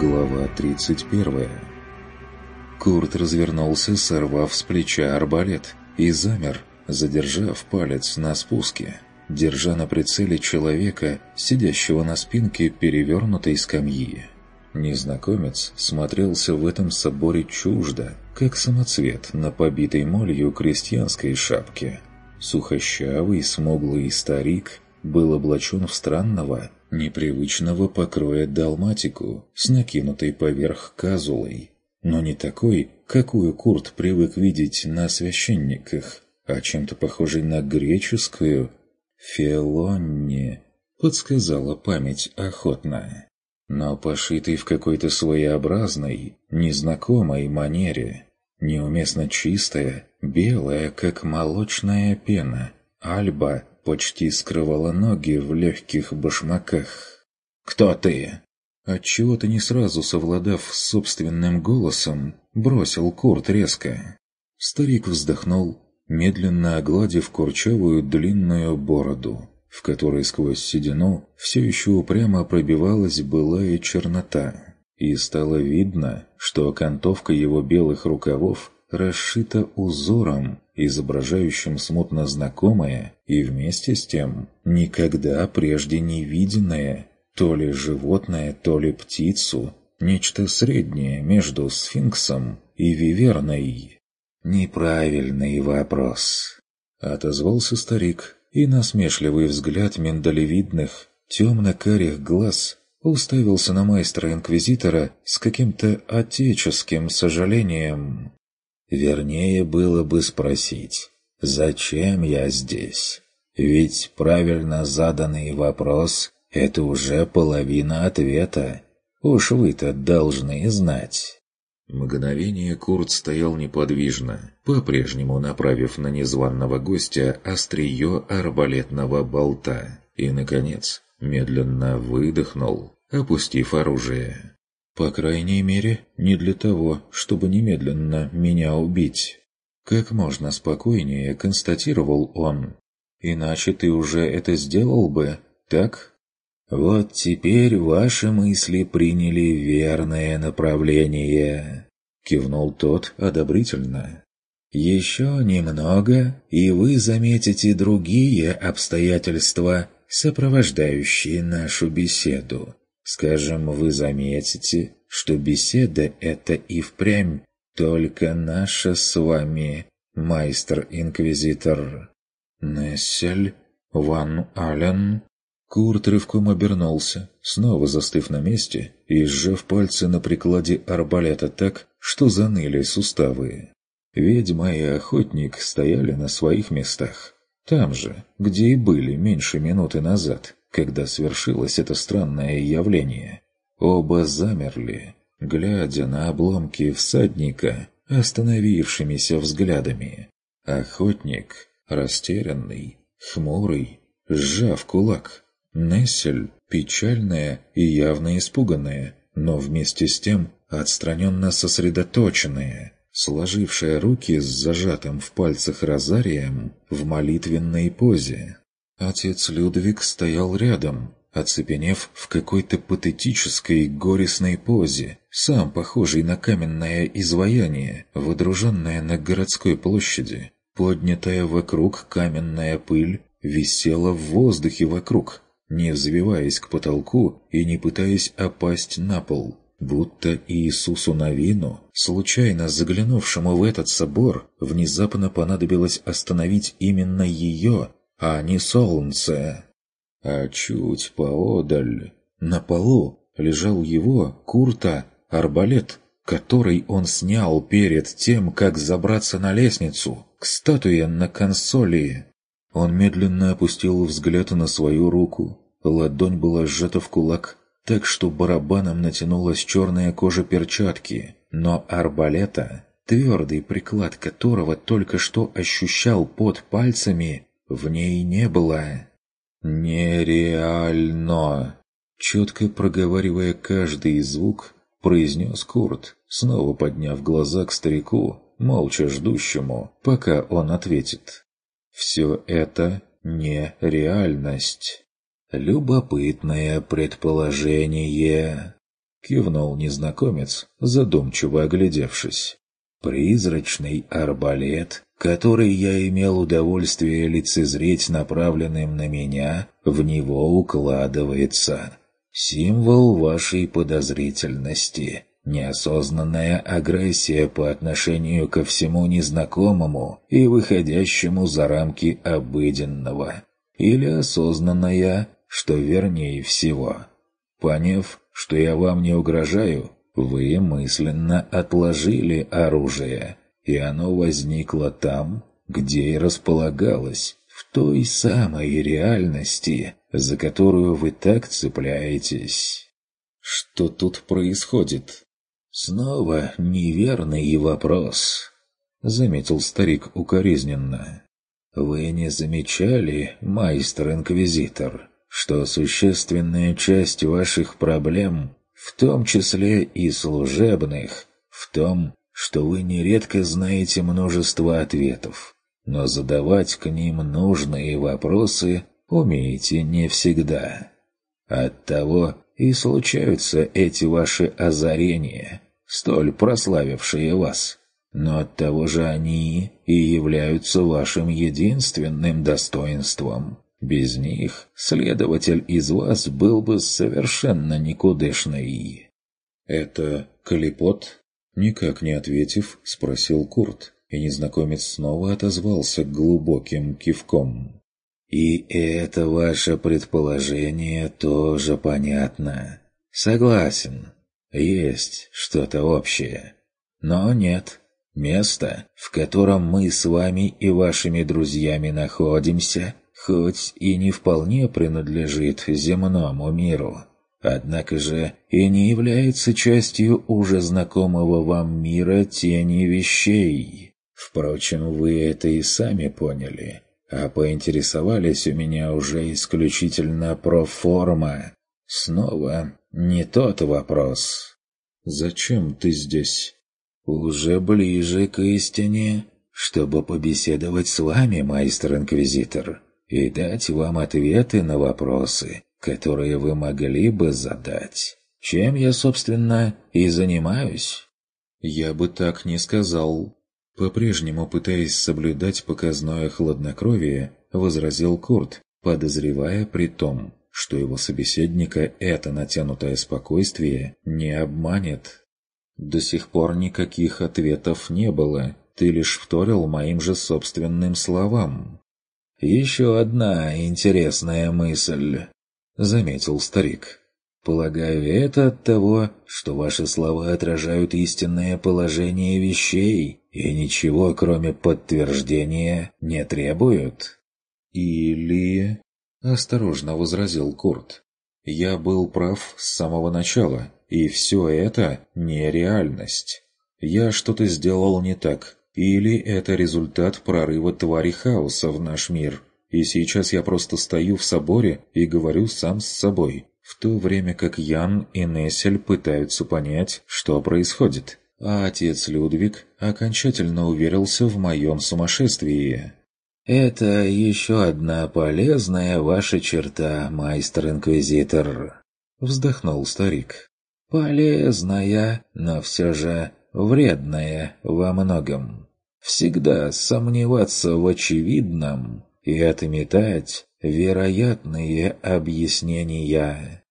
Глава 31 Курт развернулся, сорвав с плеча арбалет, и замер, задержав палец на спуске, держа на прицеле человека, сидящего на спинке перевернутой скамьи. Незнакомец смотрелся в этом соборе чуждо, как самоцвет на побитой молью крестьянской шапке. Сухощавый, смуглый старик был облачен в странного, непривычного покроя далматику с накинутой поверх казулой, но не такой, какую Курт привык видеть на священниках, а чем-то похожей на греческую «фелонни», подсказала память охотно, но пошитый в какой-то своеобразной, незнакомой манере, неуместно чистая, белая, как молочная пена, альба почти скрывала ноги в легких башмаках. «Кто ты?» Отчего-то не сразу совладав с собственным голосом, бросил Курт резко. Старик вздохнул, медленно огладив курчавую длинную бороду, в которой сквозь седину все еще упрямо пробивалась былая чернота. И стало видно, что окантовка его белых рукавов расшита узором, изображающим смутно знакомое и вместе с тем никогда прежде не виденное то ли животное, то ли птицу, нечто среднее между сфинксом и виверной. «Неправильный вопрос», — отозвался старик, и насмешливый взгляд миндалевидных, темно-карих глаз уставился на майстра-инквизитора с каким-то отеческим сожалением. Вернее было бы спросить, зачем я здесь? Ведь правильно заданный вопрос – это уже половина ответа. Уж вы-то должны знать. Мгновение Курт стоял неподвижно, по-прежнему направив на незваного гостя острие арбалетного болта, и, наконец, медленно выдохнул, опустив оружие. По крайней мере, не для того, чтобы немедленно меня убить. Как можно спокойнее констатировал он. Иначе ты уже это сделал бы, так? Вот теперь ваши мысли приняли верное направление. Кивнул тот одобрительно. Еще немного, и вы заметите другие обстоятельства, сопровождающие нашу беседу. Скажем, вы заметите, что беседа эта и впрямь только наша с вами, майстер-инквизитор. Нессель, Ван Ален. Курт рывком обернулся, снова застыв на месте и сжав пальцы на прикладе арбалета так, что заныли суставы. Ведьма и охотник стояли на своих местах, там же, где и были меньше минуты назад когда свершилось это странное явление. Оба замерли, глядя на обломки всадника остановившимися взглядами. Охотник, растерянный, хмурый, сжав кулак. Нессель, печальная и явно испуганная, но вместе с тем отстраненно сосредоточенная, сложившая руки с зажатым в пальцах розарием в молитвенной позе. Отец Людвиг стоял рядом, оцепенев в какой-то патетической горестной позе, сам похожий на каменное изваяние, водруженное на городской площади. Поднятая вокруг каменная пыль висела в воздухе вокруг, не взвиваясь к потолку и не пытаясь опасть на пол. Будто Иисусу Навину, случайно заглянувшему в этот собор, внезапно понадобилось остановить именно ее, а не солнце. А чуть поодаль, на полу, лежал его, Курта, арбалет, который он снял перед тем, как забраться на лестницу, к статуе на консоли. Он медленно опустил взгляд на свою руку. Ладонь была сжата в кулак, так что барабаном натянулась черная кожа перчатки, но арбалета, твердый приклад которого только что ощущал под пальцами, в ней не было. «Нереально!» Четко проговаривая каждый звук, произнес Курт, снова подняв глаза к старику, молча ждущему, пока он ответит. «Все это не реальность. Любопытное предположение». — кивнул незнакомец, задумчиво оглядевшись. «Призрачный арбалет, который я имел удовольствие лицезреть направленным на меня, в него укладывается. Символ вашей подозрительности, неосознанная агрессия по отношению ко всему незнакомому и выходящему за рамки обыденного. Или осознанная, что вернее всего. Поняв, что я вам не угрожаю, вы мысленно отложили оружие, и оно возникло там, где и располагалось, в той самой реальности, за которую вы так цепляетесь. Что тут происходит? Снова неверный вопрос, заметил старик укоризненно. Вы не замечали, майстер-инквизитор, что существенная часть ваших проблем, в том числе и служебных, в том, что вы нередко знаете множество ответов, но задавать к ним нужные вопросы умеете не всегда. Оттого и случаются эти ваши озарения, столь прославившие вас. Но оттого же они и являются вашим единственным достоинством. Без них следователь из вас был бы совершенно никудышный. «Это Калипот?» Никак не ответив, спросил Курт, и незнакомец снова отозвался глубоким кивком. «И это ваше предположение тоже понятно. Согласен, есть что-то общее. Но нет, место, в котором мы с вами и вашими друзьями находимся, хоть и не вполне принадлежит земному миру, однако же и не является частью уже знакомого вам мира тени вещей. Впрочем, вы это и сами поняли, а поинтересовались у меня уже исключительно про форма. Снова не тот вопрос. «Зачем ты здесь?» «Уже ближе к истине, чтобы побеседовать с вами, майстер-инквизитор, и дать вам ответы на вопросы, которые вы могли бы задать. Чем я, собственно, и занимаюсь?» «Я бы так не сказал». По-прежнему пытаясь соблюдать показное хладнокровие, возразил Курт, подозревая при том, что его собеседника это натянутое спокойствие не обманет. До сих пор никаких ответов не было, ты лишь вторил моим же собственным словам. «Еще одна интересная мысль», — заметил старик. «Полагаю, это от того, что ваши слова отражают истинное положение вещей и ничего, кроме подтверждения, не требуют?» «Или...» — осторожно возразил Курт. «Я был прав с самого начала, и все это не реальность. Я что-то сделал не так, или это результат прорыва твари хаоса в наш мир, и сейчас я просто стою в соборе и говорю сам с собой, в то время как Ян и Нессель пытаются понять, что происходит, а отец Людвиг окончательно уверился в моем сумасшествии. «Это еще одна полезная ваша черта, майстер-инквизитор», — вздохнул старик. «Полезная, но все же вредная во многом. Всегда сомневаться в очевидном и отметать вероятные объяснения».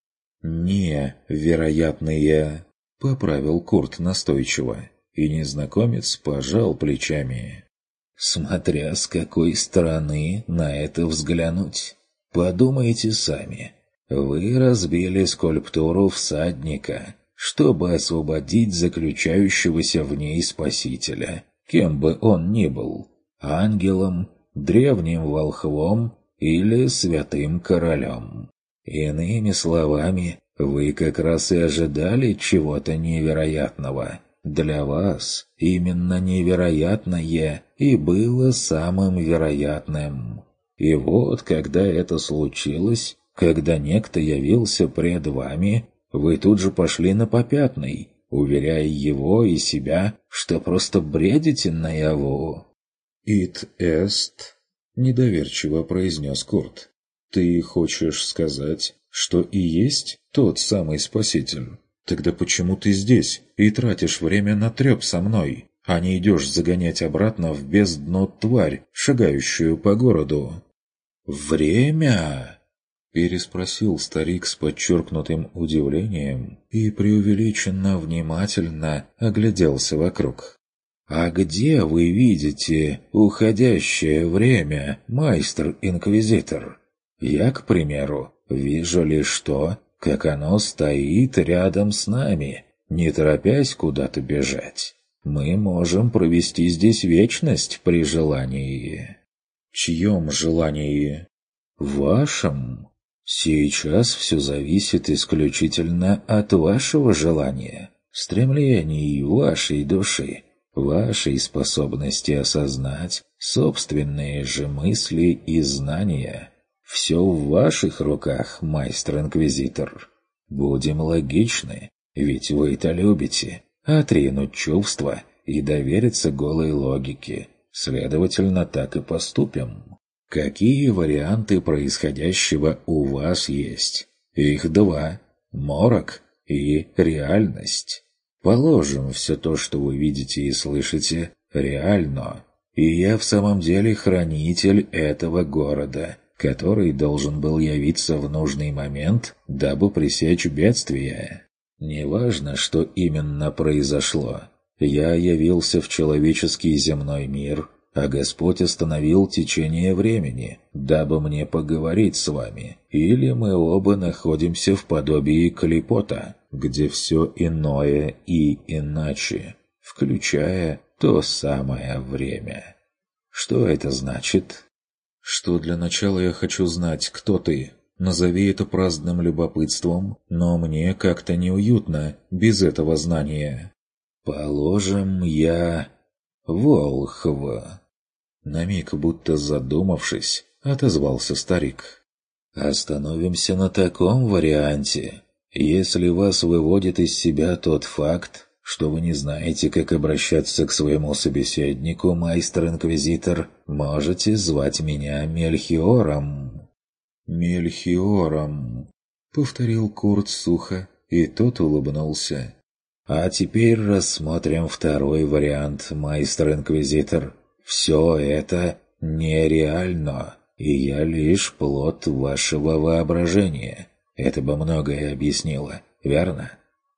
«Невероятные», — поправил Курт настойчиво, и незнакомец пожал плечами смотря с какой стороны на это взглянуть. Подумайте сами. Вы разбили скульптуру всадника, чтобы освободить заключающегося в ней спасителя, кем бы он ни был, ангелом, древним волхвом или святым королем. Иными словами, вы как раз и ожидали чего-то невероятного. Для вас именно невероятное и было самым вероятным. И вот, когда это случилось, когда некто явился пред вами, вы тут же пошли на попятный, уверяя его и себя, что просто бредите наяву. «Ит эст», — недоверчиво произнес Курт. «Ты хочешь сказать, что и есть тот самый спаситель?» Тогда почему ты здесь и тратишь время на треп со мной, а не идешь загонять обратно в бездну тварь, шагающую по городу?» «Время?» – переспросил старик с подчеркнутым удивлением и преувеличенно внимательно огляделся вокруг. «А где вы видите уходящее время, майстер-инквизитор? Я, к примеру, вижу лишь то, как оно стоит рядом с нами, не торопясь куда-то бежать. Мы можем провести здесь вечность при желании. Чьем желании? Вашем. Сейчас все зависит исключительно от вашего желания, стремлений вашей души, вашей способности осознать собственные же мысли и знания. Все в ваших руках, майстер-инквизитор. Будем логичны, ведь вы это любите. Отринуть чувства и довериться голой логике. Следовательно, так и поступим. Какие варианты происходящего у вас есть? Их два. Морок и реальность. Положим, все то, что вы видите и слышите, реально. И я в самом деле хранитель этого города – который должен был явиться в нужный момент, дабы пресечь бедствие. Неважно, что именно произошло. Я явился в человеческий земной мир, а Господь остановил течение времени, дабы мне поговорить с вами. Или мы оба находимся в подобии клепота, где все иное и иначе, включая то самое время. Что это значит? что для начала я хочу знать, кто ты. Назови это праздным любопытством, но мне как-то неуютно без этого знания. Положим, я... Волхва. На миг, будто задумавшись, отозвался старик. Остановимся на таком варианте. Если вас выводит из себя тот факт, что вы не знаете, как обращаться к своему собеседнику, майстер-инквизитор, можете звать меня Мельхиором». «Мельхиором», — повторил Курт сухо, и тот улыбнулся. «А теперь рассмотрим второй вариант, майстер-инквизитор. Все это нереально, и я лишь плод вашего воображения. Это бы многое объяснило, верно?»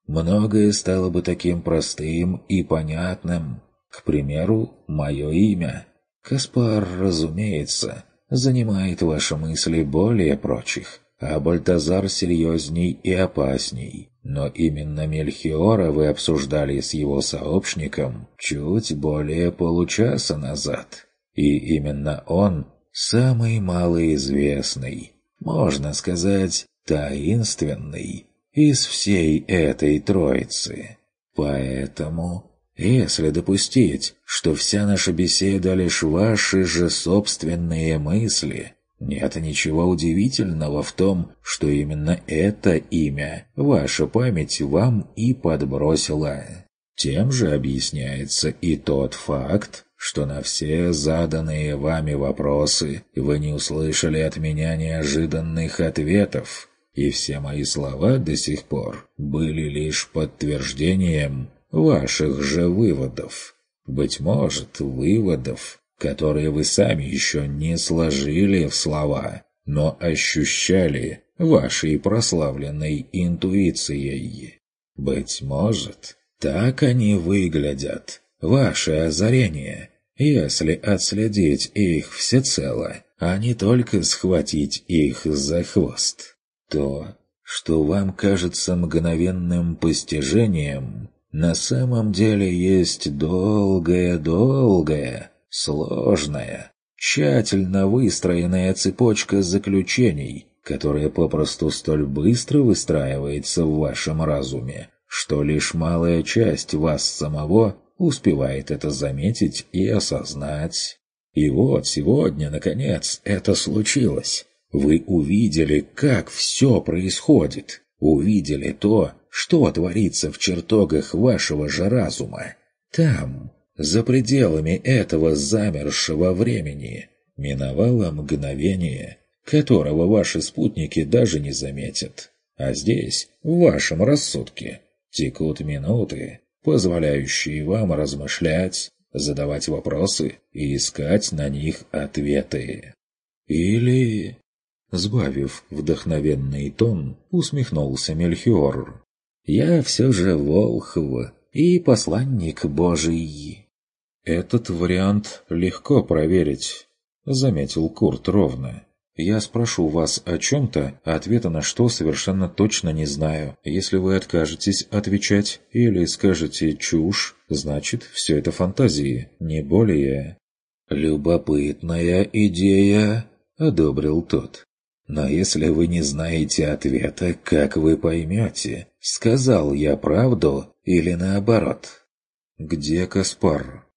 многое стало бы таким простым и понятным. К примеру, мое имя. Каспар, разумеется, занимает ваши мысли более прочих, а Бальтазар серьезней и опасней. Но именно Мельхиора вы обсуждали с его сообщником чуть более получаса назад. И именно он самый малоизвестный, можно сказать, таинственный из всей этой троицы. Поэтому, если допустить, что вся наша беседа лишь ваши же собственные мысли, нет ничего удивительного в том, что именно это имя ваша память вам и подбросила. Тем же объясняется и тот факт, что на все заданные вами вопросы вы не услышали от меня неожиданных ответов, и все мои слова до сих пор были лишь подтверждением ваших же выводов. Быть может, выводов, которые вы сами еще не сложили в слова, но ощущали вашей прославленной интуицией. Быть может, так они выглядят, ваши озарения, если отследить их всецело, а не только схватить их за хвост. То, что вам кажется мгновенным постижением, на самом деле есть долгая-долгая, сложная, тщательно выстроенная цепочка заключений, которая попросту столь быстро выстраивается в вашем разуме, что лишь малая часть вас самого успевает это заметить и осознать. И вот сегодня, наконец, это случилось. Вы увидели, как все происходит. Увидели то, что творится в чертогах вашего же разума. Там, за пределами этого замершего времени, миновало мгновение, которого ваши спутники даже не заметят. А здесь, в вашем рассудке, Текут минуты, позволяющие вам размышлять, задавать вопросы и искать на них ответы. Или... Сбавив вдохновенный тон, усмехнулся Мельхиор. «Я все же Волхв и посланник Божий». «Этот вариант легко проверить», — заметил Курт ровно. «Я спрошу вас о чем-то, ответа на что совершенно точно не знаю. Если вы откажетесь отвечать или скажете чушь, значит, все это фантазии, не более». «Любопытная идея», — одобрил тот. «Но если вы не знаете ответа, как вы поймете, сказал я правду или наоборот?» «Где Каспар?»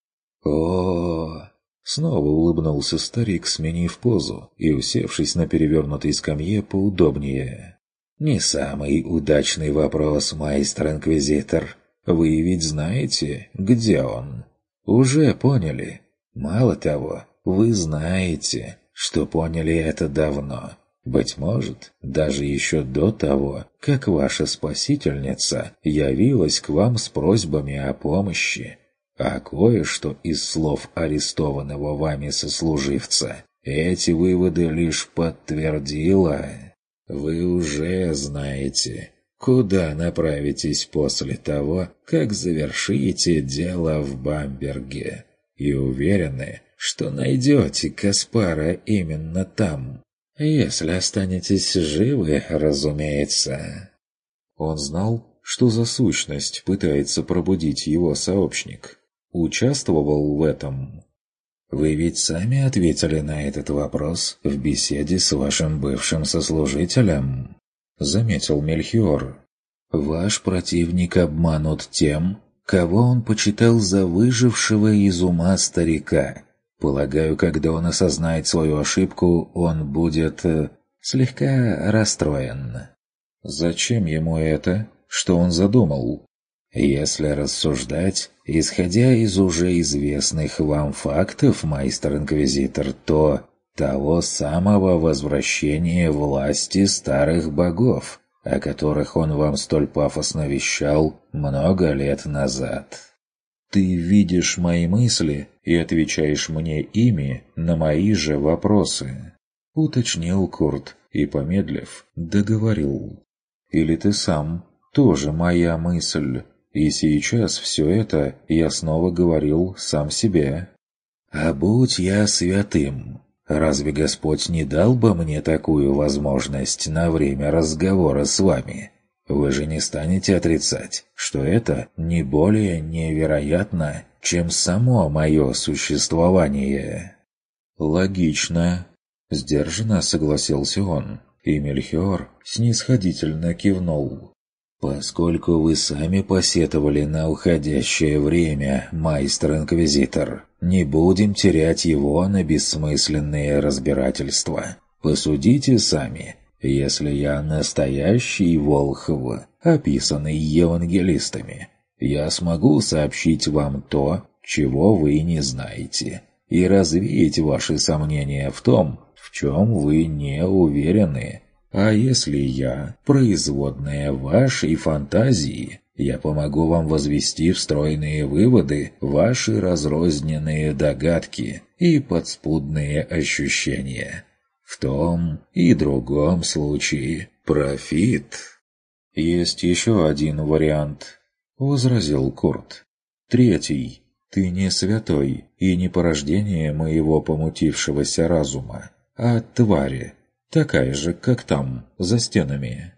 О Снова улыбнулся старик, сменив позу и усевшись на перевернутой скамье поудобнее. «Не самый удачный вопрос, майстер-инквизитор. Вы ведь знаете, где он? Уже поняли. Мало того, вы знаете, что поняли это давно. Быть может, даже еще до того, как ваша спасительница явилась к вам с просьбами о помощи а кое-что из слов арестованного вами сослуживца эти выводы лишь подтвердило. Вы уже знаете, куда направитесь после того, как завершите дело в Бамберге, и уверены, что найдете Каспара именно там, если останетесь живы, разумеется. Он знал, что за сущность пытается пробудить его сообщник участвовал в этом? Вы ведь сами ответили на этот вопрос в беседе с вашим бывшим сослужителем, заметил Мельхиор. Ваш противник обманут тем, кого он почитал за выжившего из ума старика. Полагаю, когда он осознает свою ошибку, он будет э, слегка расстроен. Зачем ему это? Что он задумал? Если рассуждать, исходя из уже известных вам фактов, майстер-инквизитор, то того самого возвращения власти старых богов, о которых он вам столь пафосно вещал много лет назад. Ты видишь мои мысли и отвечаешь мне ими на мои же вопросы, уточнил Курт и, помедлив, договорил. Или ты сам тоже моя мысль, и сейчас все это я снова говорил сам себе. «А будь я святым, разве Господь не дал бы мне такую возможность на время разговора с вами? Вы же не станете отрицать, что это не более невероятно, чем само мое существование». «Логично», — сдержанно согласился он, и Мельхиор снисходительно кивнул. «Поскольку вы сами посетовали на уходящее время, майстер-инквизитор, не будем терять его на бессмысленные разбирательства. Посудите сами, если я настоящий Волхов, описанный евангелистами, я смогу сообщить вам то, чего вы не знаете, и развеять ваши сомнения в том, в чем вы не уверены». А если я, производная вашей фантазии, я помогу вам возвести встроенные выводы, ваши разрозненные догадки и подспудные ощущения. В том и другом случае профит. «Есть еще один вариант», — возразил Курт. «Третий. Ты не святой и не порождение моего помутившегося разума, а твари, такая же, как там, за стенами.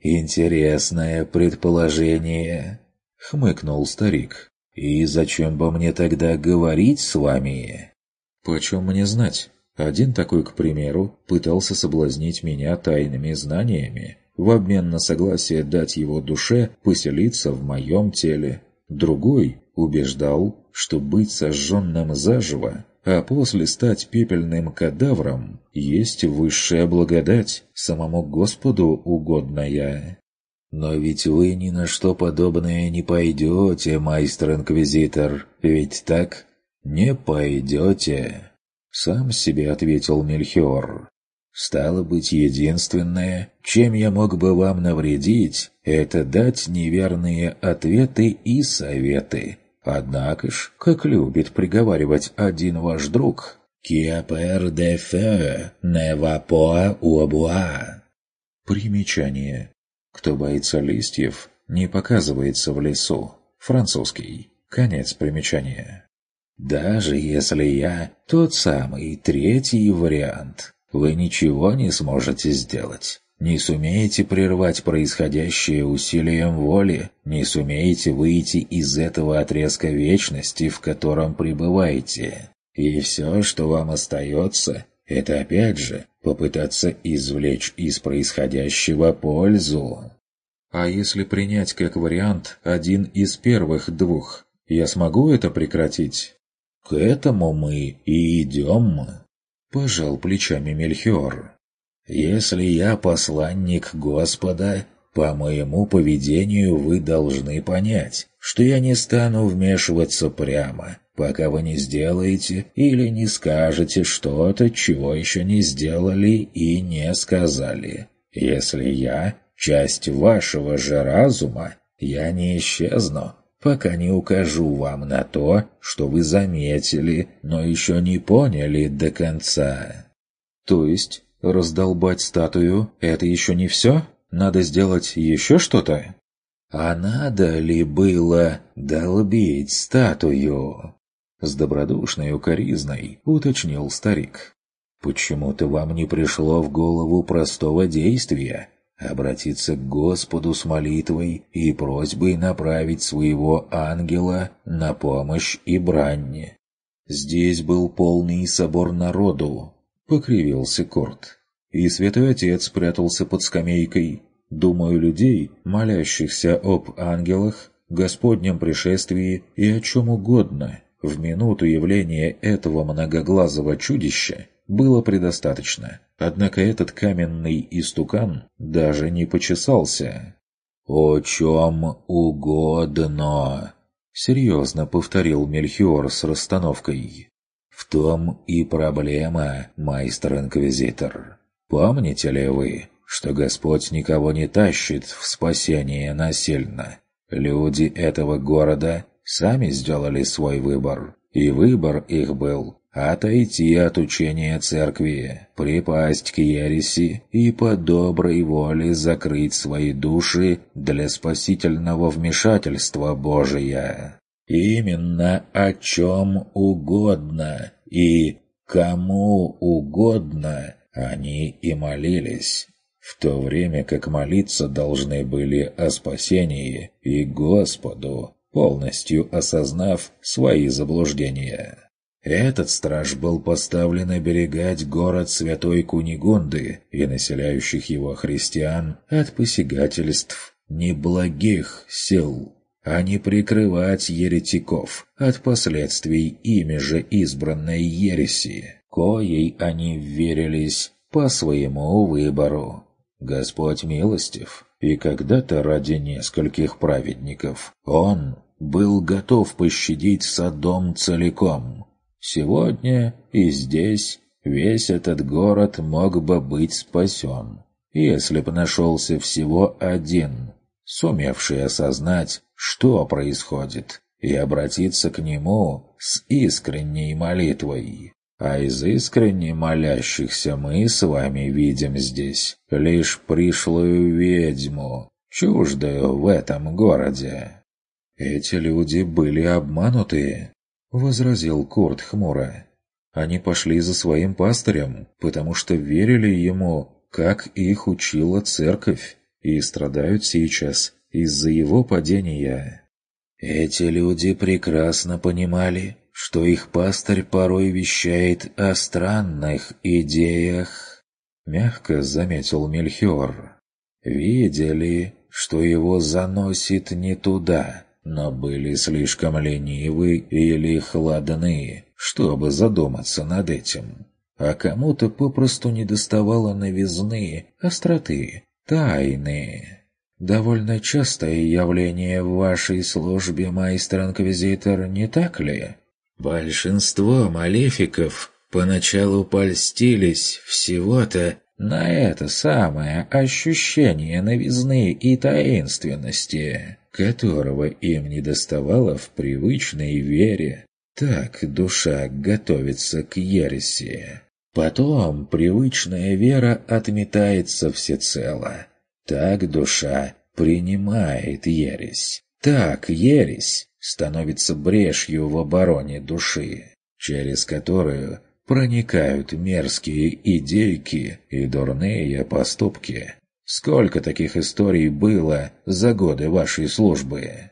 «Интересное предположение», — хмыкнул старик. «И зачем бы мне тогда говорить с вами?» «Почем мне знать? Один такой, к примеру, пытался соблазнить меня тайными знаниями, в обмен на согласие дать его душе поселиться в моем теле. Другой убеждал, что быть сожженным заживо а после стать пепельным кадавром есть высшая благодать, самому Господу угодная. Но ведь вы ни на что подобное не пойдете, майстер-инквизитор, ведь так? Не пойдете. Сам себе ответил Мельхиор. Стало быть, единственное, чем я мог бы вам навредить, это дать неверные ответы и советы. Однако ж, как любит приговаривать один ваш друг, «Киапер де фе не вапоа уабуа». Примечание. Кто боится листьев, не показывается в лесу. Французский. Конец примечания. Даже если я тот самый третий вариант, вы ничего не сможете сделать. Не сумеете прервать происходящее усилием воли, не сумеете выйти из этого отрезка вечности, в котором пребываете. И все, что вам остается, это опять же попытаться извлечь из происходящего пользу. А если принять как вариант один из первых двух, я смогу это прекратить? К этому мы и идем. Пожал плечами Мельхиор. «Если я посланник Господа, по моему поведению вы должны понять, что я не стану вмешиваться прямо, пока вы не сделаете или не скажете что-то, чего еще не сделали и не сказали. Если я часть вашего же разума, я не исчезну, пока не укажу вам на то, что вы заметили, но еще не поняли до конца. То есть, раздолбать статую — это еще не все? Надо сделать еще что-то? А надо ли было долбить статую? С добродушной укоризной уточнил старик. Почему-то вам не пришло в голову простого действия, обратиться к Господу с молитвой и просьбой направить своего ангела на помощь и брань. Здесь был полный собор народу, покривился Корт. И святой отец прятался под скамейкой. Думаю, людей, молящихся об ангелах, Господнем пришествии и о чем угодно, в минуту явления этого многоглазого чудища было предостаточно. Однако этот каменный истукан даже не почесался. «О чем угодно!» — серьезно повторил Мельхиор с расстановкой. «В том и проблема, майстер-инквизитор. Помните ли вы, что Господь никого не тащит в спасение насильно? Люди этого города сами сделали свой выбор, и выбор их был отойти от учения церкви, припасть к ереси и по доброй воле закрыть свои души для спасительного вмешательства Божия. Именно о чем угодно и кому угодно они и молились, в то время как молиться должны были о спасении и Господу, полностью осознав свои заблуждения. Этот страж был поставлен оберегать город Святой Кунигунды и населяющих его христиан от посягательств неблагих сил, а не прикрывать еретиков от последствий ими же избранной ереси, коей они верились по своему выбору. Господь милостив, и когда-то ради нескольких праведников Он был готов пощадить Содом целиком – Сегодня и здесь весь этот город мог бы быть спасен, если бы нашелся всего один, сумевший осознать, что происходит, и обратиться к нему с искренней молитвой. А из искренне молящихся мы с вами видим здесь лишь пришлую ведьму, чуждую в этом городе. Эти люди были обмануты, возразил Курт хмуро. Они пошли за своим пастырем, потому что верили ему, как их учила церковь, и страдают сейчас из-за его падения. Эти люди прекрасно понимали, что их пастырь порой вещает о странных идеях, мягко заметил Мельхиор. Видели, что его заносит не туда, но были слишком ленивы или хладны, чтобы задуматься над этим. А кому-то попросту недоставало новизны, остроты, тайны. Довольно частое явление в вашей службе, майстер-инквизитор, не так ли? Большинство малефиков поначалу польстились всего-то на это самое ощущение новизны и таинственности, которого им не доставало в привычной вере. Так душа готовится к ереси. Потом привычная вера отметается всецело. Так душа принимает ересь. Так ересь становится брешью в обороне души, через которую проникают мерзкие идейки и дурные поступки. Сколько таких историй было за годы вашей службы?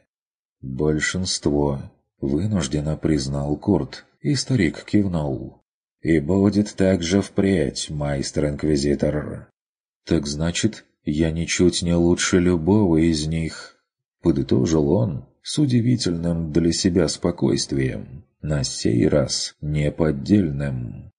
Большинство, вынужденно признал Курт, и старик кивнул. И будет так же впредь, майстер-инквизитор. Так значит, я ничуть не лучше любого из них, подытожил он с удивительным для себя спокойствием на сей раз неподдельным.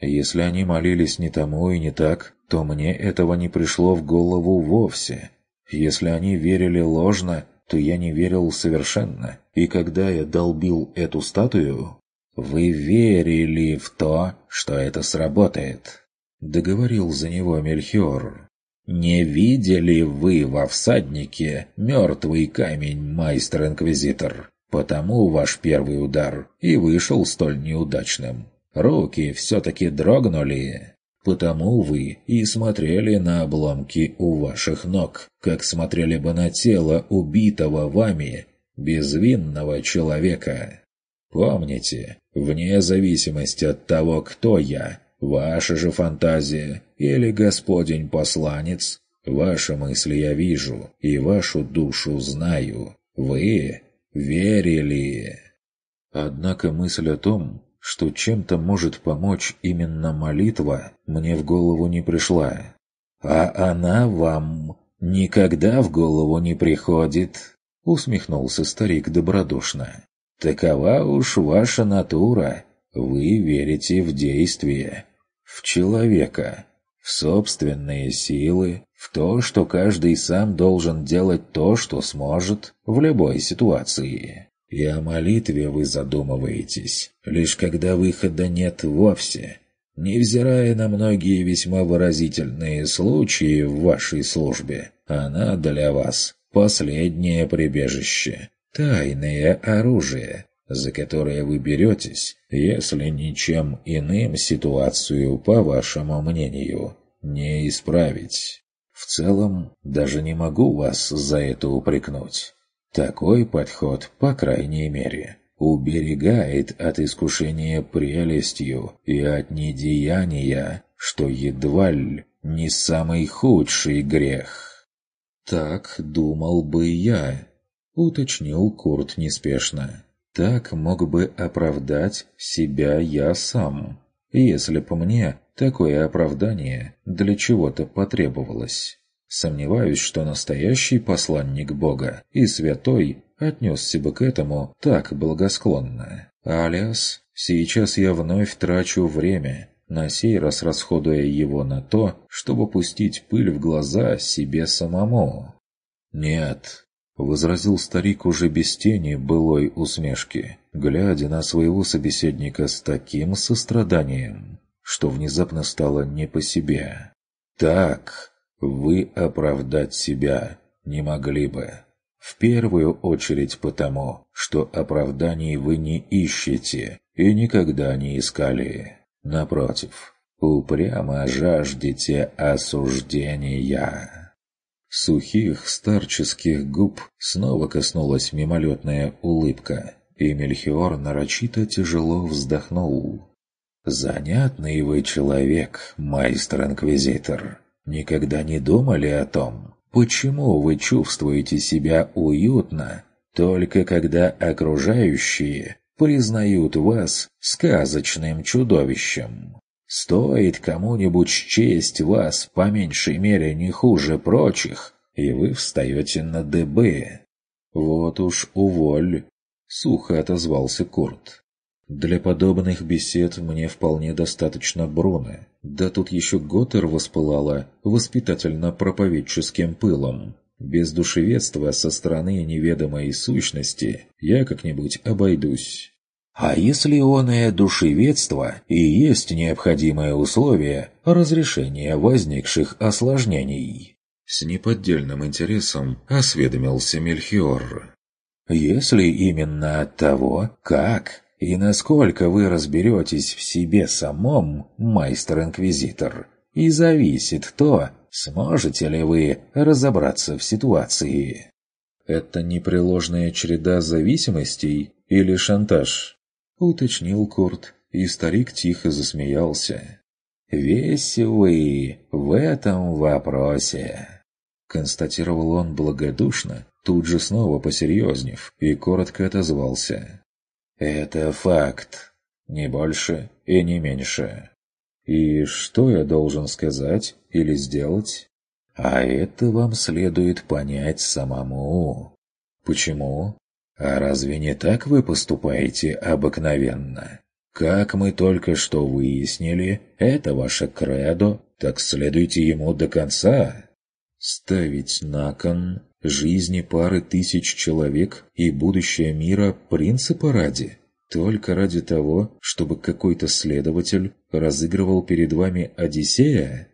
Если они молились не тому и не так, то мне этого не пришло в голову вовсе. Если они верили ложно, то я не верил совершенно. И когда я долбил эту статую, вы верили в то, что это сработает. Договорил за него Мельхиор. Не видели вы во всаднике мертвый камень, майстер-инквизитор? Потому ваш первый удар и вышел столь неудачным. Руки все-таки дрогнули. Потому вы и смотрели на обломки у ваших ног, как смотрели бы на тело убитого вами безвинного человека. Помните, вне зависимости от того, кто я, ваша же фантазия или господень посланец, ваши мысли я вижу и вашу душу знаю. Вы верили. Однако мысль о том, что чем-то может помочь именно молитва, мне в голову не пришла. «А она вам никогда в голову не приходит?» — усмехнулся старик добродушно. «Такова уж ваша натура. Вы верите в действие, в человека, в собственные силы, в то, что каждый сам должен делать то, что сможет в любой ситуации. И о молитве вы задумываетесь, лишь когда выхода нет вовсе. Невзирая на многие весьма выразительные случаи в вашей службе, она для вас последнее прибежище, тайное оружие, за которое вы беретесь, если ничем иным ситуацию, по вашему мнению, не исправить. В целом, даже не могу вас за это упрекнуть. Такой подход, по крайней мере, уберегает от искушения прелестью и от недеяния, что едва ли не самый худший грех. «Так думал бы я», — уточнил Курт неспешно. «Так мог бы оправдать себя я сам, если по мне такое оправдание для чего-то потребовалось. Сомневаюсь, что настоящий посланник Бога и святой отнесся бы к этому так благосклонно. Алиас, сейчас я вновь трачу время, на сей раз расходуя его на то, чтобы пустить пыль в глаза себе самому. «Нет», — возразил старик уже без тени былой усмешки, глядя на своего собеседника с таким состраданием, что внезапно стало не по себе. «Так, вы оправдать себя не могли бы. В первую очередь потому, что оправданий вы не ищете и никогда не искали. Напротив, упрямо жаждете осуждения». Сухих старческих губ снова коснулась мимолетная улыбка, и Мельхиор нарочито тяжело вздохнул. «Занятный вы человек, майстер-инквизитор. Никогда не думали о том, почему вы чувствуете себя уютно, только когда окружающие признают вас сказочным чудовищем? Стоит кому-нибудь счесть вас по меньшей мере не хуже прочих, и вы встаете на дыбы. Вот уж уволь, — сухо отозвался Курт. Для подобных бесед мне вполне достаточно Бруны. Да тут еще Готтер воспылала воспитательно-проповедческим пылом. Без душеведства со стороны неведомой сущности я как-нибудь обойдусь. А если оное душеведство и есть необходимое условие разрешения возникших осложнений? С неподдельным интересом осведомился Мельхиор. Если именно от того, как и насколько вы разберетесь в себе самом, майстер-инквизитор, и зависит то, сможете ли вы разобраться в ситуации. Это непреложная череда зависимостей или шантаж? Уточнил Курт, и старик тихо засмеялся. «Весь вы в этом вопросе!» Констатировал он благодушно, тут же снова посерьезнев, и коротко отозвался. Это факт. Не больше и не меньше. И что я должен сказать или сделать? А это вам следует понять самому. Почему? А разве не так вы поступаете обыкновенно? Как мы только что выяснили, это ваше кредо, так следуйте ему до конца. Ставить на кон жизни пары тысяч человек и будущее мира принципа ради? Только ради того, чтобы какой-то следователь разыгрывал перед вами Одиссея?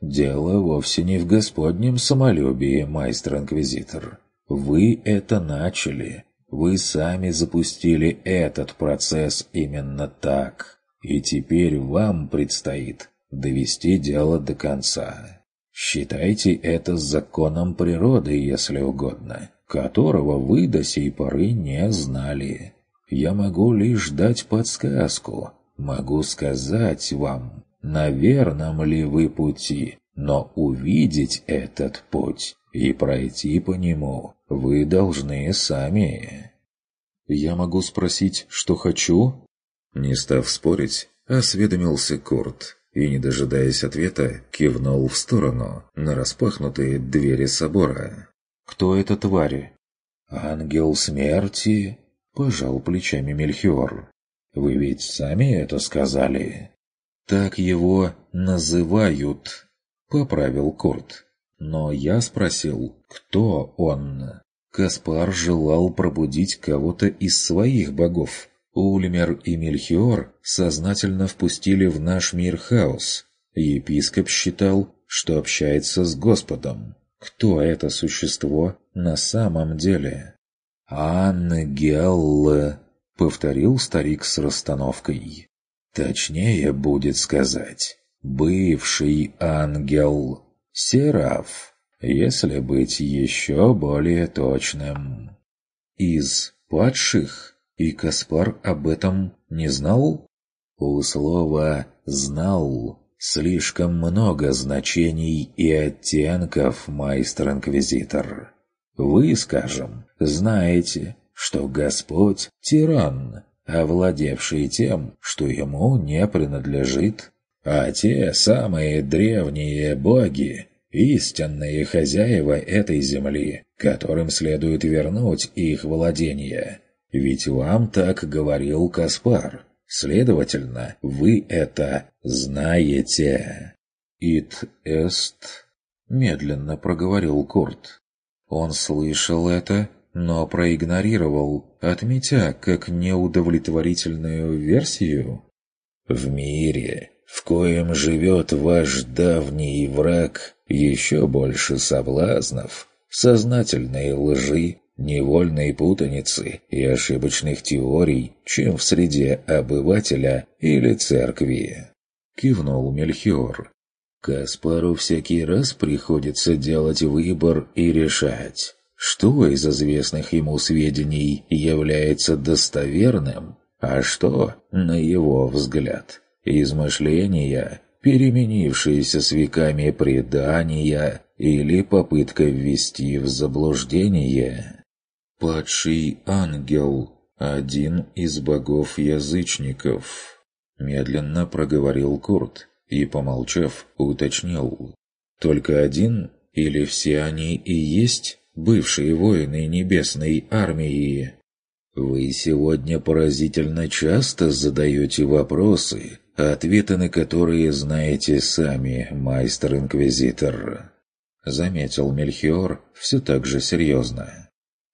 Дело вовсе не в господнем самолюбии, майстер-инквизитор. Вы это начали. Вы сами запустили этот процесс именно так. И теперь вам предстоит довести дело до конца. Считайте это законом природы, если угодно, которого вы до сей поры не знали. Я могу лишь дать подсказку, могу сказать вам, на верном ли вы пути, но увидеть этот путь и пройти по нему вы должны сами. Я могу спросить, что хочу? Не став спорить, осведомился Курт и, не дожидаясь ответа, кивнул в сторону на распахнутые двери собора. «Кто это твари?» «Ангел смерти?» – пожал плечами Мельхиор. «Вы ведь сами это сказали?» «Так его называют», – поправил Курт. «Но я спросил, кто он?» Каспар желал пробудить кого-то из своих богов, Ульмер и Мельхиор сознательно впустили в наш мир хаос. Епископ считал, что общается с Господом. Кто это существо на самом деле? «Ангел», — повторил старик с расстановкой. Точнее будет сказать, бывший ангел, Сераф, если быть еще более точным. Из падших и Каспар об этом не знал? У слова «знал» слишком много значений и оттенков, майстер-инквизитор. Вы, скажем, знаете, что Господь – тиран, овладевший тем, что ему не принадлежит, а те самые древние боги – истинные хозяева этой земли, которым следует вернуть их владение – ведь вам так говорил Каспар. Следовательно, вы это знаете. «Ит эст...» — медленно проговорил Курт. Он слышал это, но проигнорировал, отметя как неудовлетворительную версию. «В мире, в коем живет ваш давний враг, еще больше соблазнов, сознательной лжи невольной путаницы и ошибочных теорий, чем в среде обывателя или церкви. Кивнул Мельхиор. Каспару всякий раз приходится делать выбор и решать, что из известных ему сведений является достоверным, а что, на его взгляд, измышления, переменившиеся с веками предания или попытка ввести в заблуждение. «Падший ангел, один из богов-язычников», — медленно проговорил Курт и, помолчав, уточнил. «Только один или все они и есть бывшие воины небесной армии?» «Вы сегодня поразительно часто задаете вопросы, ответы на которые знаете сами, майстер-инквизитор», — заметил Мельхиор все так же серьезно.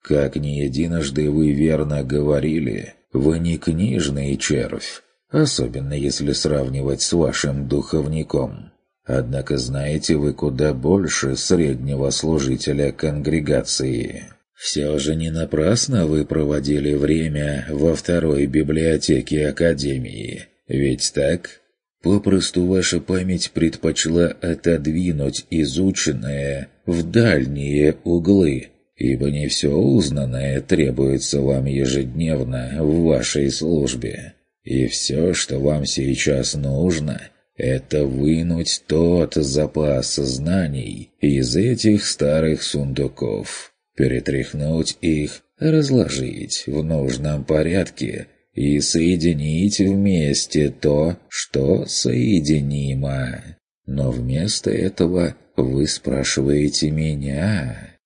Как не единожды вы верно говорили, Вы не книжный червь, особенно если сравнивать с вашим духовником. Однако знаете вы куда больше среднего служителя конгрегации. Все же не напрасно вы проводили время во второй библиотеке Академии, ведь так? Попросту ваша память предпочла отодвинуть изученное в дальние углы, ибо не все узнанное требуется вам ежедневно в вашей службе. И все, что вам сейчас нужно, это вынуть тот запас знаний из этих старых сундуков, перетряхнуть их, разложить в нужном порядке и соединить вместе то, что соединимо. Но вместо этого вы спрашиваете меня.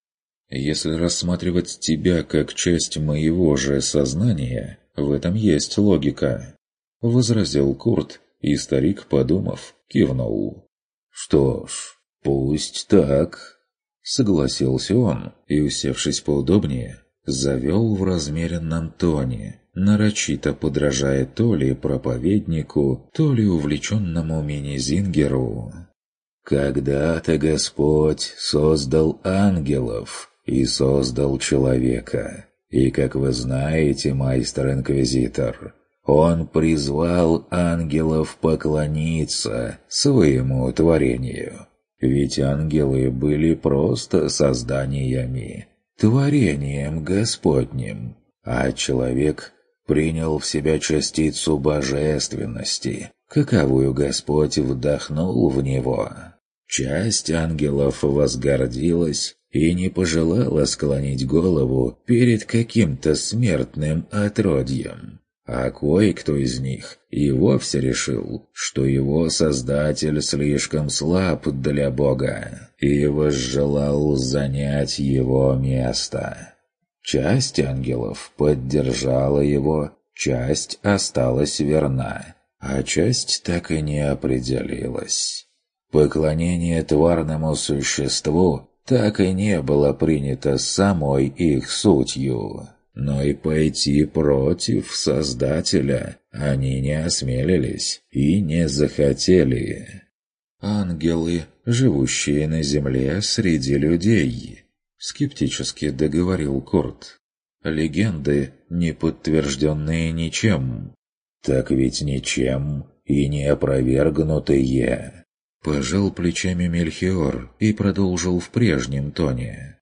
Если рассматривать тебя как часть моего же сознания, в этом есть логика. Возразил Курт, и старик, подумав, кивнул. «Что ж, пусть так», — согласился он и, усевшись поудобнее, завел в размеренном тоне, нарочито подражая то ли проповеднику, то ли увлеченному мини-зингеру. «Когда-то Господь создал ангелов и создал человека, и, как вы знаете, майстер-инквизитор, он призвал ангелов поклониться своему творению. Ведь ангелы были просто созданиями, творением Господним, а человек принял в себя частицу божественности, каковую Господь вдохнул в него. Часть ангелов возгордилась и не пожелала склонить голову перед каким-то смертным отродьем. А кое-кто из них и вовсе решил, что его создатель слишком слаб для Бога и возжелал занять его место. Часть ангелов поддержала его, часть осталась верна, а часть так и не определилась. Поклонение тварному существу так и не было принято самой их сутью но и пойти против Создателя они не осмелились и не захотели. «Ангелы, живущие на земле среди людей», — скептически договорил Курт. «Легенды, не подтвержденные ничем». «Так ведь ничем и не опровергнутые». Пожал плечами Мельхиор и продолжил в прежнем тоне.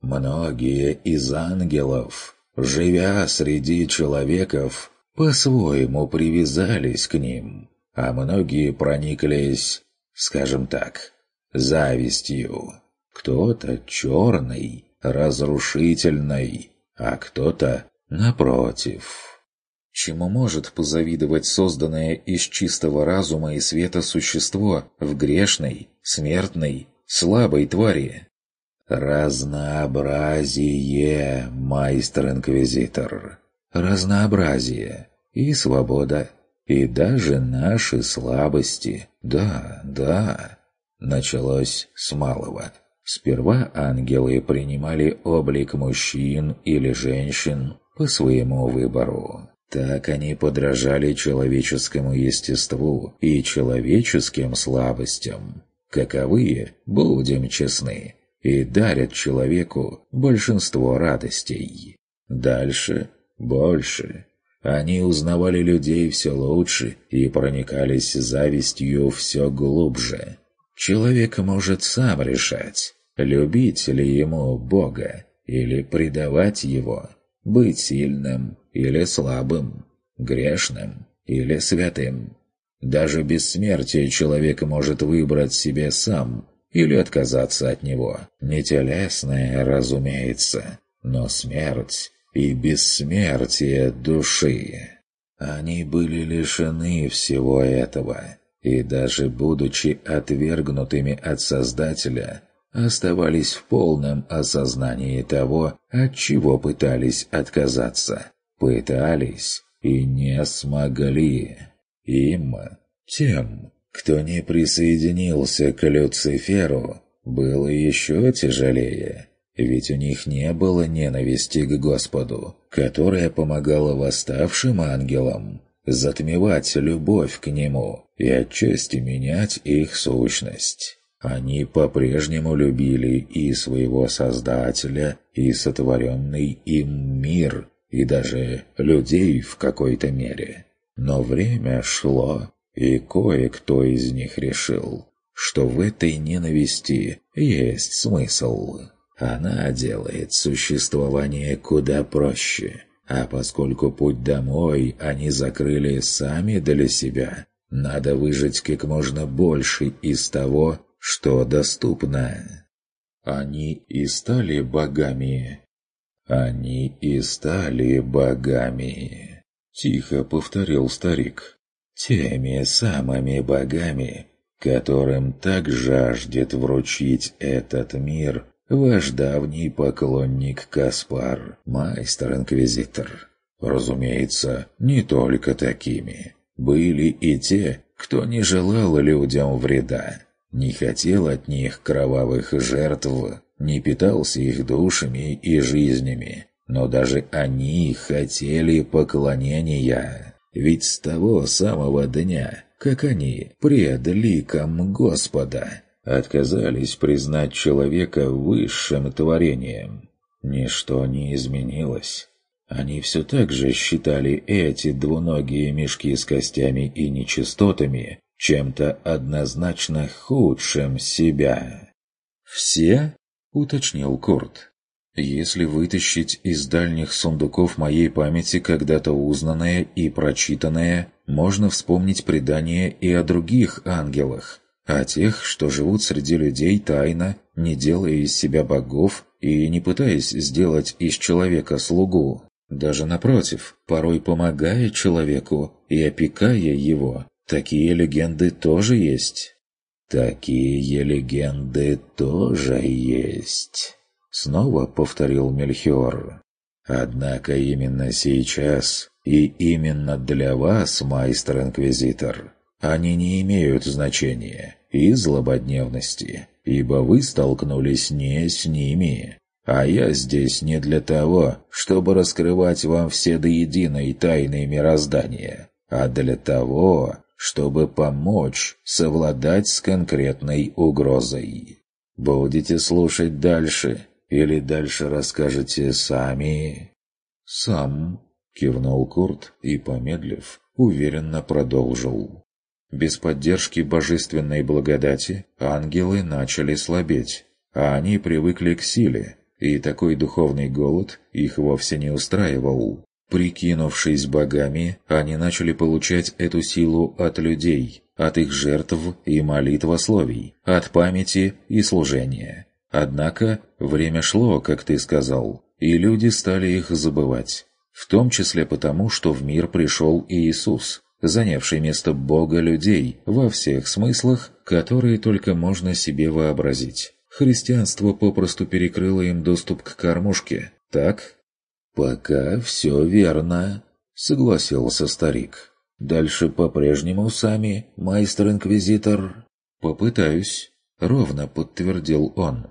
«Многие из ангелов живя среди человеков, по-своему привязались к ним, а многие прониклись, скажем так, завистью. Кто-то черный, разрушительный, а кто-то напротив. Чему может позавидовать созданное из чистого разума и света существо в грешной, смертной, слабой твари? «Разнообразие, майстер-инквизитор. Разнообразие. И свобода. И даже наши слабости. Да, да». Началось с малого. Сперва ангелы принимали облик мужчин или женщин по своему выбору. Так они подражали человеческому естеству и человеческим слабостям. Каковые, будем честны, и дарят человеку большинство радостей. Дальше больше. Они узнавали людей все лучше и проникались завистью все глубже. Человек может сам решать, любить ли ему Бога или предавать его, быть сильным или слабым, грешным или святым. Даже бессмертие человек может выбрать себе сам, или отказаться от него. Не телесное, разумеется, но смерть и бессмертие души. Они были лишены всего этого, и даже будучи отвергнутыми от Создателя, оставались в полном осознании того, от чего пытались отказаться. Пытались и не смогли. Им, тем, кто не присоединился к Люциферу, было еще тяжелее. Ведь у них не было ненависти к Господу, которая помогала восставшим ангелам затмевать любовь к Нему и отчасти менять их сущность. Они по-прежнему любили и своего Создателя, и сотворенный им мир, и даже людей в какой-то мере. Но время шло, и кое-кто из них решил, что в этой ненависти есть смысл. Она делает существование куда проще. А поскольку путь домой они закрыли сами для себя, надо выжить как можно больше из того, что доступно. Они и стали богами. Они и стали богами. Тихо повторил старик. Теми самыми богами, которым так жаждет вручить этот мир ваш давний поклонник Каспар, майстер-инквизитор. Разумеется, не только такими. Были и те, кто не желал людям вреда, не хотел от них кровавых жертв, не питался их душами и жизнями, но даже они хотели поклонения. Ведь с того самого дня, как они пред ликом Господа, отказались признать человека высшим творением. Ничто не изменилось. Они все так же считали эти двуногие мешки с костями и нечистотами чем-то однозначно худшим себя. «Все?» — уточнил Курт. «Если вытащить из дальних сундуков моей памяти когда-то узнанное и прочитанное, можно вспомнить предания и о других ангелах, о тех, что живут среди людей тайно, не делая из себя богов и не пытаясь сделать из человека слугу. Даже напротив, порой помогая человеку и опекая его, Такие легенды тоже есть. Такие легенды тоже есть. Снова повторил Мельхиор. Однако именно сейчас и именно для вас, майстер-инквизитор, они не имеют значения и злободневности, ибо вы столкнулись не с ними. А я здесь не для того, чтобы раскрывать вам все до единой тайны мироздания, а для того, чтобы помочь совладать с конкретной угрозой. Будете слушать дальше или дальше расскажете сами? Сам, кивнул Курт и, помедлив, уверенно продолжил. Без поддержки божественной благодати ангелы начали слабеть, а они привыкли к силе, и такой духовный голод их вовсе не устраивал. Прикинувшись богами, они начали получать эту силу от людей, от их жертв и молитвословий, от памяти и служения. Однако время шло, как ты сказал, и люди стали их забывать. В том числе потому, что в мир пришел Иисус, занявший место Бога людей во всех смыслах, которые только можно себе вообразить. Христианство попросту перекрыло им доступ к кормушке, так? «Пока все верно», — согласился старик. «Дальше по-прежнему сами, майстер-инквизитор?» «Попытаюсь», — ровно подтвердил он.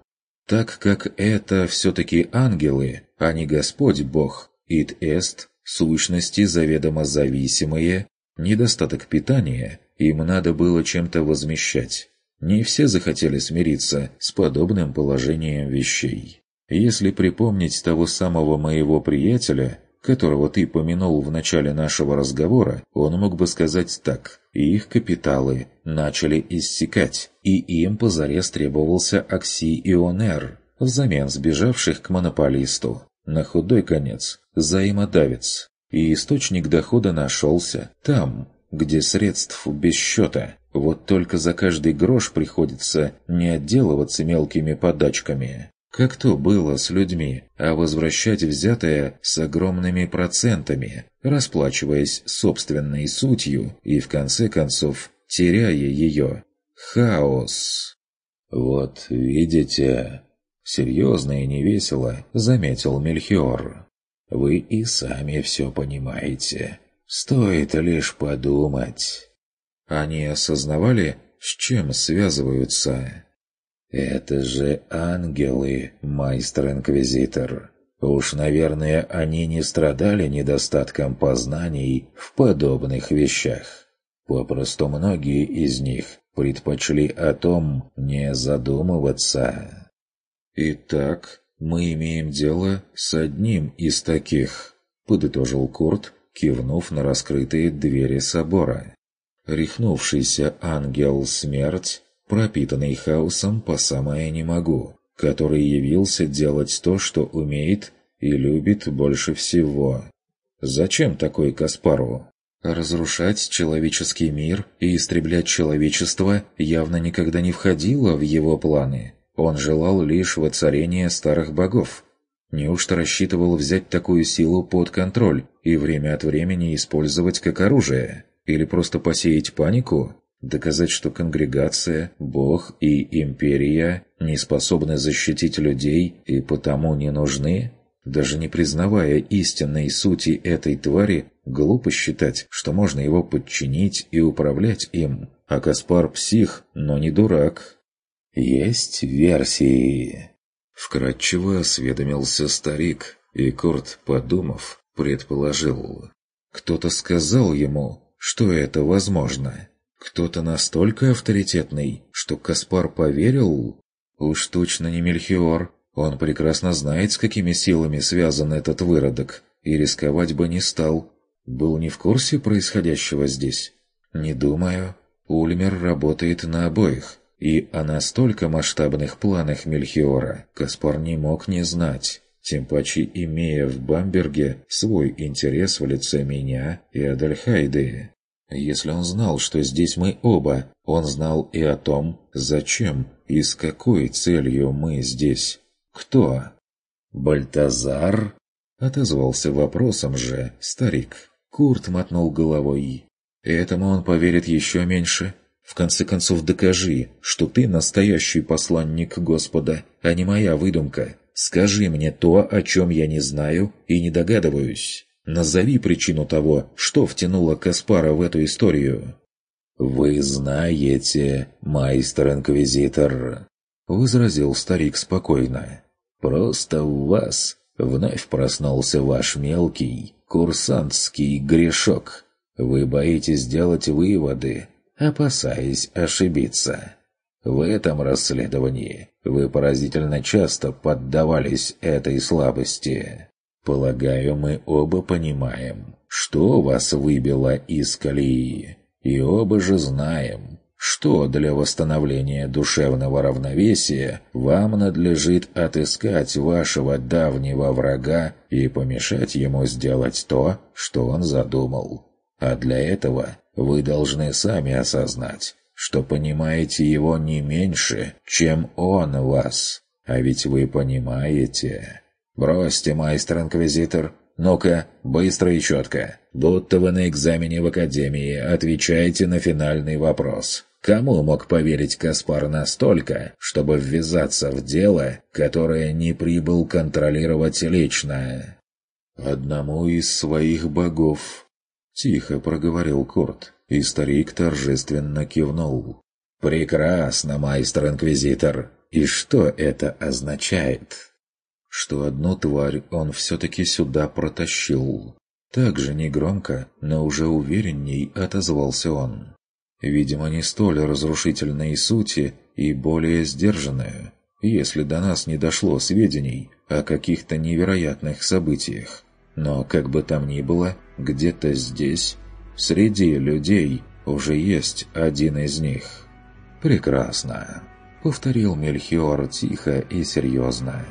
«Так как это все-таки ангелы, а не Господь Бог, ид эст, сущности заведомо зависимые, недостаток питания, им надо было чем-то возмещать. Не все захотели смириться с подобным положением вещей. Если припомнить того самого моего приятеля, которого ты помянул в начале нашего разговора, он мог бы сказать так. Их капиталы начали иссякать, и им позарез требовался Окси-Ионер, взамен сбежавших к монополисту. На худой конец – взаимодавец. И источник дохода нашелся там, где средств без счета. Вот только за каждый грош приходится не отделываться мелкими подачками, как то было с людьми, а возвращать взятое с огромными процентами, расплачиваясь собственной сутью и, в конце концов, теряя ее. Хаос. «Вот видите...» Серьезно и невесело заметил Мельхиор. «Вы и сами все понимаете. Стоит лишь подумать». Они осознавали, с чем связываются. Это же ангелы, майстер-инквизитор. Уж, наверное, они не страдали недостатком познаний в подобных вещах. Попросту многие из них предпочли о том не задумываться. «Итак, мы имеем дело с одним из таких», — подытожил Курт, кивнув на раскрытые двери собора. Рехнувшийся ангел-смерть, пропитанный хаосом по самое не могу, который явился делать то, что умеет и любит больше всего. Зачем такой Каспару? Разрушать человеческий мир и истреблять человечество явно никогда не входило в его планы. Он желал лишь воцарения старых богов. Неужто рассчитывал взять такую силу под контроль и время от времени использовать как оружие? Или просто посеять панику? Доказать, что конгрегация, бог и империя не способны защитить людей и потому не нужны? Даже не признавая истинной сути этой твари, глупо считать, что можно его подчинить и управлять им. А Каспар псих, но не дурак. Есть версии. Вкратчиво осведомился старик, и Курт, подумав, предположил. Кто-то сказал ему, что это возможно. Кто-то настолько авторитетный, что Каспар поверил? Уж точно не Мельхиор. Он прекрасно знает, с какими силами связан этот выродок, и рисковать бы не стал. Был не в курсе происходящего здесь? Не думаю. Ульмер работает на обоих, и о настолько масштабных планах Мельхиора Каспар не мог не знать, тем паче имея в Бамберге свой интерес в лице меня и Адальхайды. Если он знал, что здесь мы оба, он знал и о том, зачем и с какой целью мы здесь. Кто? «Бальтазар?» — отозвался вопросом же старик. Курт мотнул головой. «Этому он поверит еще меньше. В конце концов, докажи, что ты настоящий посланник Господа, а не моя выдумка. Скажи мне то, о чем я не знаю и не догадываюсь». Назови причину того, что втянуло Каспара в эту историю. «Вы знаете, майстер-инквизитор», — возразил старик спокойно. «Просто в вас вновь проснулся ваш мелкий, курсантский грешок. Вы боитесь делать выводы, опасаясь ошибиться. В этом расследовании вы поразительно часто поддавались этой слабости. Полагаю, мы оба понимаем, что вас выбило из колеи, и оба же знаем, что для восстановления душевного равновесия вам надлежит отыскать вашего давнего врага и помешать ему сделать то, что он задумал. А для этого вы должны сами осознать, что понимаете его не меньше, чем он вас. А ведь вы понимаете... «Бросьте, майстер-инквизитор. Ну-ка, быстро и четко. Будто вы на экзамене в академии отвечаете на финальный вопрос. Кому мог поверить Каспар настолько, чтобы ввязаться в дело, которое не прибыл контролировать лично?» «Одному из своих богов», — тихо проговорил Курт, и старик торжественно кивнул. «Прекрасно, майстер-инквизитор. И что это означает?» Что одну тварь он все-таки сюда протащил. Так же негромко, но уже уверенней отозвался он. Видимо, не столь разрушительной сути и более сдержанная, если до нас не дошло сведений о каких-то невероятных событиях. Но, как бы там ни было, где-то здесь, среди людей, уже есть один из них. «Прекрасно», — повторил Мельхиор тихо и серьезно.